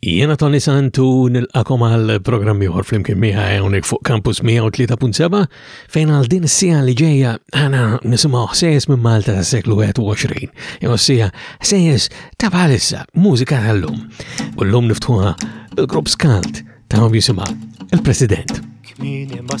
Jiena Tony Santu nilqakom għal programm ieħor flimkien miħa hawnhekk fuq Campus 103.7 fejn għal din is-sija li ġejja għana nisimgħu ħsejjes minn Malta tas-seklu 21. Jew sija ħsejjes ta' bħalissa mużika tal-lum. U llum niftuħa l-grupp Skalt ta' jisimha il-President. Kmini ma'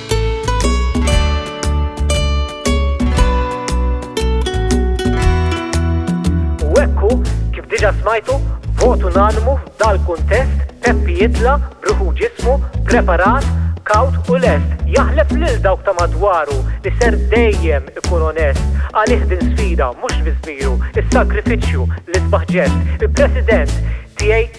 U ekku, kif diġa smajtu, vot unanmu dal-kuntest Peppi jitla, bruħu ġismu, preparat, kaut u lest, jaħlef lil dawk ta' madwaru li ser dejjem ikun onest. Għalih din sfida mhux miżmiru, is-sagrifiċċju li sbaħġest, il-President tiegħi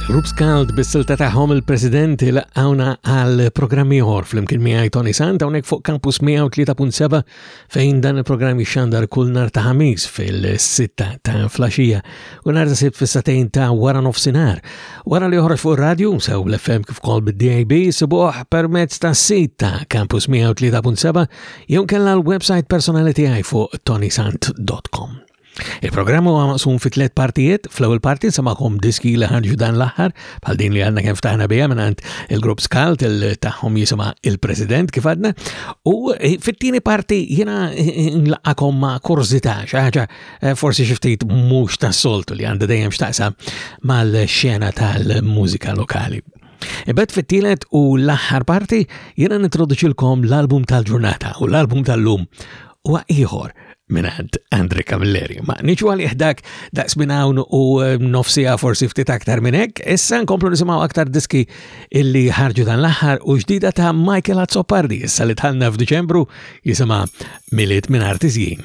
Grupp Skald bis-silta tagħhom il-President il-għawna għal programm ieħor flimkien miegħi Tony Sant hawnhekk fuq Campus 103.7 fejn dan il-programm jixxandar kull nar ta' ħamis fil-sitta ta' flaxija u nar ta' sitt fis-satejn ta' wara nofsinhar. Wara li joħroġ fuq ir-radju sew l-FM kif kol bid-DAB sibuh permezz ta' sit ta' Campus 103.7 jew kella l-website personali tiegħi fuq tonysant.com. Il-programm huwa maqsum fi tliet partijiet. Fl-ewwel parti nsemgħukom diski li ħarġu dan l-aħħar bħal din li għandna kemm ftaħna biha mingħand il-grupp Skalt tagħhom jisimha il-President kif għadna. U eh, fit-tieni parti jiena eh, eh, nlaqakom ma' kurżità xi ħaġa forsi xi ftit mhux tas-soltu li għandha dejjem x'taqsam mal-xena tal-mużika lokali. Ibet fit-tielet u l-aħħar parti jiena nintroduċilkom l-album tal-ġurnata u l-album tal-lum u ieħor minant Andre Camilleri. Ma niġu għalih dak daqs minn hawn u eh, nofsija forsi ftit aktar minn hekk, issa nkomplu nisimgħu aktar diski illi ħarġu dan l-aħħar u ġdida ta' Michael Azzopardi issa li tħallna f'Diċembru jisimha Miliet minn Artiżjin.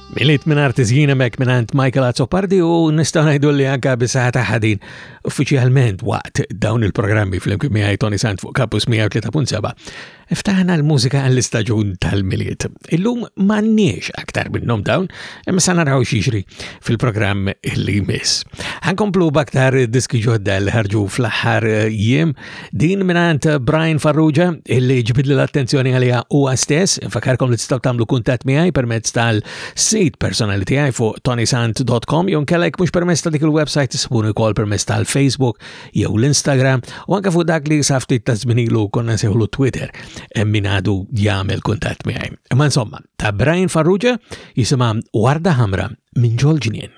Miliet minn artiżjina mek minn għand Michael Azzopardi u nistaw ngħidu li anka bisaħa ta' ħadin uffiċjalment waqt dawn il-programmi fl-imkien miegħi Tony Sant fuq Kapus 103.7 ftaħna l-mużika għall-istaġun tal-miliet. Illum m'għandniex aktar minnhom dawn, imma sa naraw xiġri fil-programm li jmiss. Ħankomplu baktar diski ġodda li ħarġu fl-aħħar jiem Din minant Brian Farrugia illi ġbidli l-attenzjoni għalija u għastess, fakarkom li tistaw tamlu kuntat miħaj permezz tal-sit personali tijaj fuq tonisant.com jon kellek mux permezz ta' dik il-websajt tisbuni kol permezz tal-Facebook jew l-Instagram u anka fuq dak li safti ta' zminilu konna seħlu Twitter minadu jgħamil kuntat miħaj. Ma insomma, ta' Brian Farrugia jisima Warda Hamra minn ġolġinien.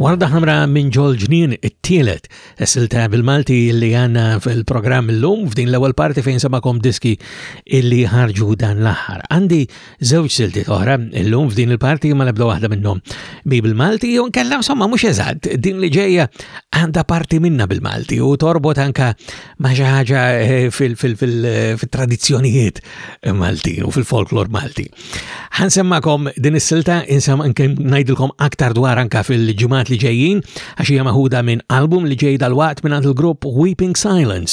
Warda ħamra minn ġol ġnien it-tielet silta bil-Malti li għanna fil-programm l-lum f'din l-ewwel parti fejn samakom diski illi ħarġu dan l-aħħar. Għandi Żewġ siltiet oħra illum f'din il-parti ma nebda waħda minnhom bi bil-Malti u nkella insomma mhux eżatt din li ġejja għandha parti minna bil-Malti u torbot anka ma xi ħaġa eh, fil-tradizzjonijiet Malti u fil-folklor Malti. Ħansemmakom din is-silta insam anke ngħidilkom aktar dwar anka fil-ġimgħat li ġejjin għax hija maħuda minn album li ġej dal-waqt minn għand il-grupp Weeping Silence.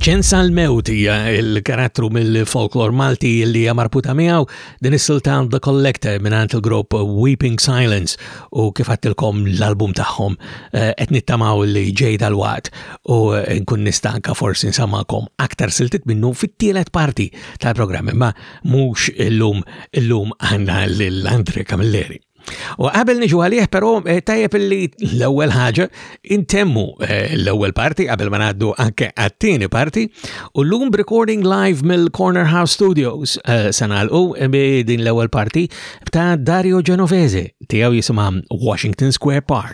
Ċensa l-mewt hija l-karattru mill-folklor Malti li hija marputa miegħu din is-silta The Collector mingħand il-grupp Weeping Silence u kif għattilkom l-album tagħhom eh, qed nittamaw li ġej dal-waqt u nkun nista' anke forsi nsamakom aktar siltit minnu fit-tielet parti tal-programm imma mhux illum illum għandna l-Andre Camilleri. U qabel niġu għalih, però eh, tajjeb li l-ewwel ħaġa intemmu eh, l-ewwel parti qabel ma ngħaddu anke għat-tieni parti u l-lum recording live mill-Corner House Studios eh, sanalqu bi din l-ewwel parti ta' Dario Genovese tiegħu jisimha Washington Square Park.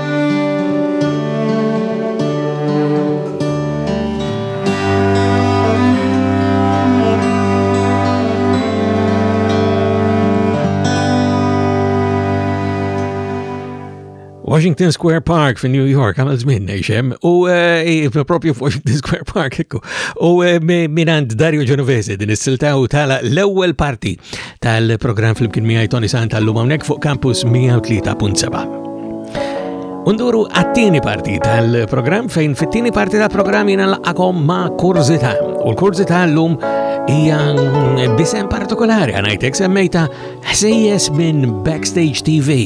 Washington Square Park fi New York, għamil zmin neċem, u eh, propju Washington Square Park, u eh, minant Dario Genovese din is-silta u tala l-ewwel parti tal-programm flimkien miegħi Tony Sant tal-lum hawnhekk fuq Campus 103.7. Unduru għattini parti tal-programm fejn fit-tieni parti tal-programm jiena laqakom ma' kurzita. U l-kurzita l-lum hija bisem partikolari għanajtek semmejta ħsejjes minn Backstage TV.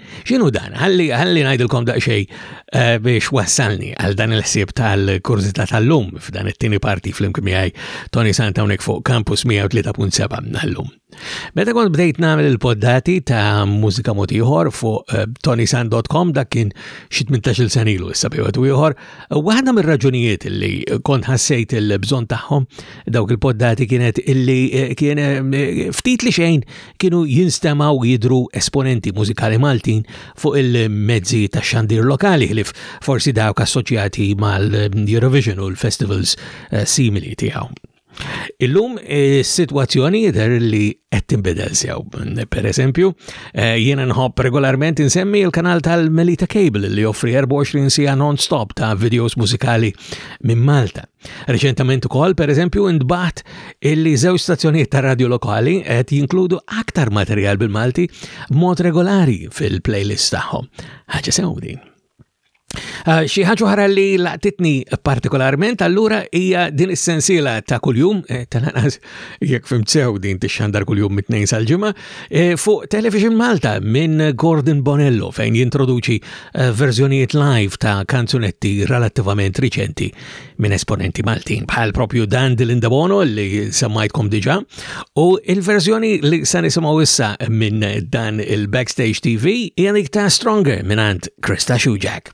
X'inhu dan? Ħalli ħalli ngħidilkom daqsxejn eh, biex wassalni għal dan il-ħsieb tal-kurżità tal-lum f'dan it-tieni parti flimkien miegħi Tony Santa hawnhekk fuq Campus 103.7 nallum. Meta kont bdejt nagħmel il-poddati ta' mużika mod ieħor fuq eh, tonisan.com dak kien xi 18-il senilu issa bejwet ieħor, waħda mir-raġunijiet li kont ħassejt il-bżonn tagħhom dawk il-poddati kienet illi eh, kien ftit li xejn kienu jinstemgħu u jidhru esponenti mużikali Maltin fuq il-mezzi ta' xandir lokali ħlif forsi dawk assoċjati mal-Eurovision u l-festivals eh, simili tiegħu. Illum is-sitwazzjoni eh, jidher li qed tinbidel sew. Per eżempju, eh, jiena nħobb regolarment insemmi l-kanal tal-Melita Cable li joffri 24 sija non-stop ta' videos mużikali minn Malta. Reċentament ukoll, per eżempju, indbat illi żewġ stazzjonijiet ta' radio lokali qed jinkludu aktar materjal bil-Malti b'mod regolari fil-playlist tagħhom. Ħaġa sewdi. Ah, xi ħaġa oħra li laqtitni partikolarment allura hija din is-sensiela ta' kuljum, eh, tal-anqas jekk fim sew din tixxandar kuljum mit-tnejn sal-ġimgħa, eh, fuq Television Malta minn Gordon Bonello fejn jintroduċi eh, verżjonijiet live ta' kanzunetti relattivament riċenti minn esponenti Maltin bħal propju Dan Dylan Debono li semmajtkom diġa u il-verżjoni li sa nisimgħu issa minn dan il-Backstage TV hija ta' Stronger minn għand Krista Shujak.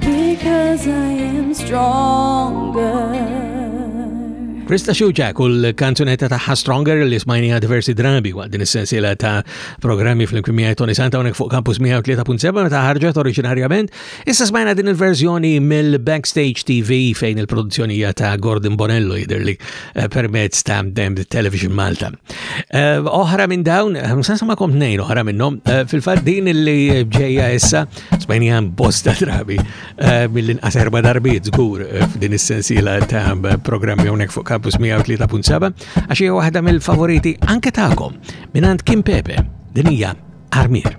Because I am stronger. Krista Xuċa kull kanzunetta taħħa Stronger li smajnija diversi drabi waqt din is-sensiela ta' programmi fl-imkimija Tony Santa unek fuq Campus 103.7 ta' ħarġet oriġinarjament. Issa smajna din il-verżjoni mill-Backstage TV fejn il-produzzjonija ta' Gordon Bonello jidirli eh, permezz ta' Damned Television Malta. Eh, oħra minn dawn, eh, msansa ma kom nejn oħra minnom, fil-fat din li ġeja issa Smajnija bosta drabi, eh, mill-inqas erba darbiet zgur eh, f'din is-sensiela ta' eh, programmi hawnhekk fuq Campus 103.7 għax hija waħda mill-favoriti anke tagħkom mingħand Kim Pepe din hija Armir.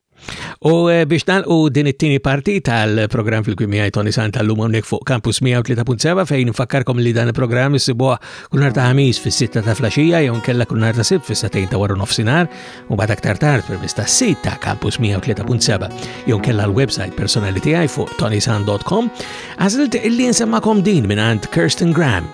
U eh, biex nalqu din it-tieni parti tal-programm fil-kwimijaj Tony Sant tal-lum hawnhekk fuq Campus 103.7 fejn nfakkarkom li dan il-programm issibuha kull nhar ta' ħamis fis-sitta ta' flaxija jew nkella kull nhar ta' sibt fis-satejn ta' wara nofsinhar u bad aktar tard permezz tas-sit ta' Campus 103.7 jew nkella l-website personali tiegħi fuq tonisan.com għażilt illi nsemmakom din minn għand Kirsten Graham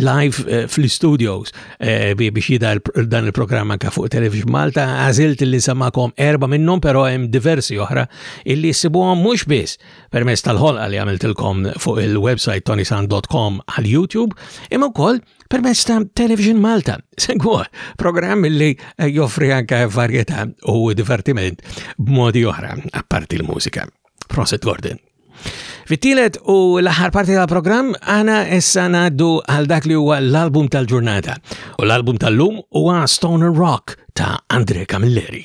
live eh, fl-studios eh, biex jida dan il-programm anka fuq Television Malta, għazilt li samakom erba minnhom, però hemm diversi oħra illi jissibuhom mhux biss permezz tal-ħolqa li għamiltilkom fuq il-website tonisan.com għal YouTube, imma wkoll permezz ta' Television Malta. Segwa, programm li eh, joffri anka varjetà u divertiment b'modi oħra, apparti l-mużika. Proset Gordon. Fit-tielet u l-aħħar parti tal-programm għana issa ngħaddu għal dak li huwa l-album tal-ġurnata. U l-album tal-lum huwa Stoner Rock ta' Andre Camilleri.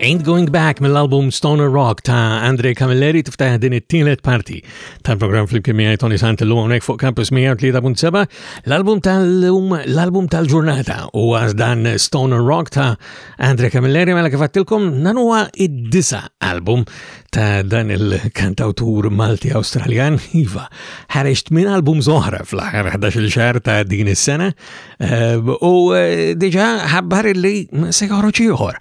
Ain't Going Back mill-album Stoner Rock ta' Andre Camilleri tiftaħ din it-tielet parti tal-programm fl-imkien miegħi Tony Sant illum hawnhekk fuq Campus 103.7. L-album tal-lum l-album tal-ġurnata huwa dan Stoner Rock ta' Andre Camilleri mela kif għattilkom nan huwa id-disa album ta' dan il-kantawtur Malti-Australjan, Iva, ħareġt minn album zoħra fl-ħar 11 xar ta' din is-sena, Ehm, u eh, diġa ħabbar li se joħroġ ieħor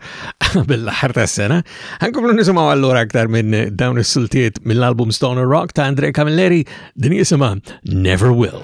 bil-aħħar tas-sena. Ħankomplu nisimgħu allura aktar minn dawn is-sultiet mill-album Stoner Rock ta' Andre Camilleri din jisimha Never Will.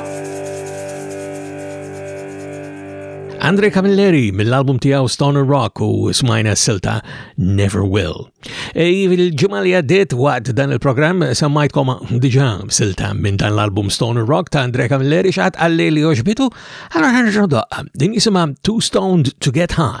Andre Camilleri mill-album tiegħu Stoner Rock u smajna s-silta Never Will. E, il-ġimgħa li għaddiet waqt dan il-programm semmajtkom diġà silta minn dan l-album Stoner Rock ta' Andre Camilleri xaħat għalli li oġbitu, għallora ħanġu doqqa. Din jisimha Too Stoned to Get High.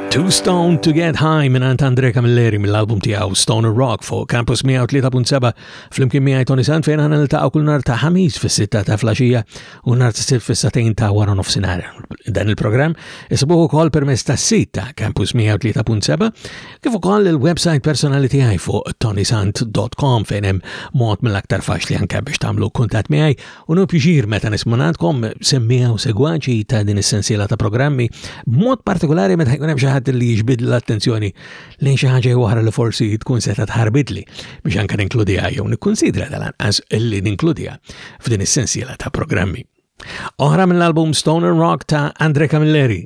Too Stone to Get High minn għand Andre Camilleri mill-album tiegħu Stone Rock fuq Campus 103.7 flimkien miegħi Tony Sant fejn aħna niltaqgħu kull nar ta' ħamis fis-sitta ta' flaxija u nar ta' sitt fis-satejn ta' wara nofsinhar. Dan il-programm isibuh ukoll permezz tas-sit ta' Campus 103.7 kif ukoll il-website personali tiegħi fuq tonysant.com fejn hemm mod mill-aktar faċli anke biex tagħmlu kuntatt miegħi U nu pixir meta nisma' ngħadkom semmija u segwaċi ta' din is-sensiela ta' programmi, b'mod partikolari meta jkun hemm xi ħadd li jiġbid l-attenzjoni lejn xi ħaġa oħra li forsi tkun seta' tħarbitli biex anke ninkludiha jew nikkunsidra tal-anqas li ninkludiha f'din is-sensiela ta' programmi. Oħra mill-album Stone and Rock ta' Andre Camilleri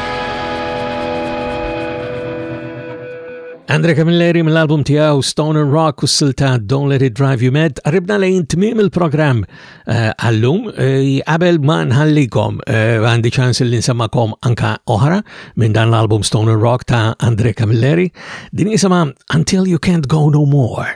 Andre Camilleri mill-album tiegħu Stone and Rock u s-silta Don't Let It Drive You Mad qaribna lejn tmiem il-programm eh, għallum eh, qabel ma nħallikom eh, għandi ċans li nsemmakom anka oħra minn dan l-album Stone and Rock ta' Andre Camilleri din jisimha Until You Can't Go No More.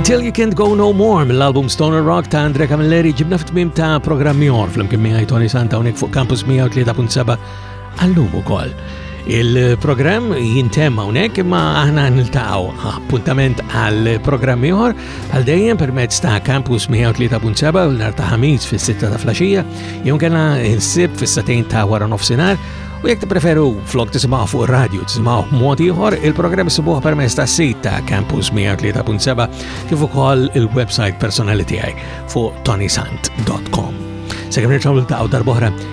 Until You Can't Go No More mill-album Stoner Rock ta' Andre Camilleri ġibna fit-tmim ta' programmi or fl-imkien miħaj Tony Santa unik fuq Campus 103.7 Għallum ukoll. Il-programm jintemm hawnhekk imma aħna niltaqgħu appuntament għal programm ieħor għal dejjem permezz ta' Campus 103.7 u l-nar ta' ħamis fis-sitta ta' flaxija jew kena insib fis-satejn ta' wara nofsinhar u jekk tippreferu flok tisimgħu fuq radio tisimgħu mod ieħor il-programm sibuh permezz ta' sit ta' Campus 103.7 kif ukoll il-website personali tiegħi fuq tonisant.com. Se kemm nirċgħu l-taqgħu darbohra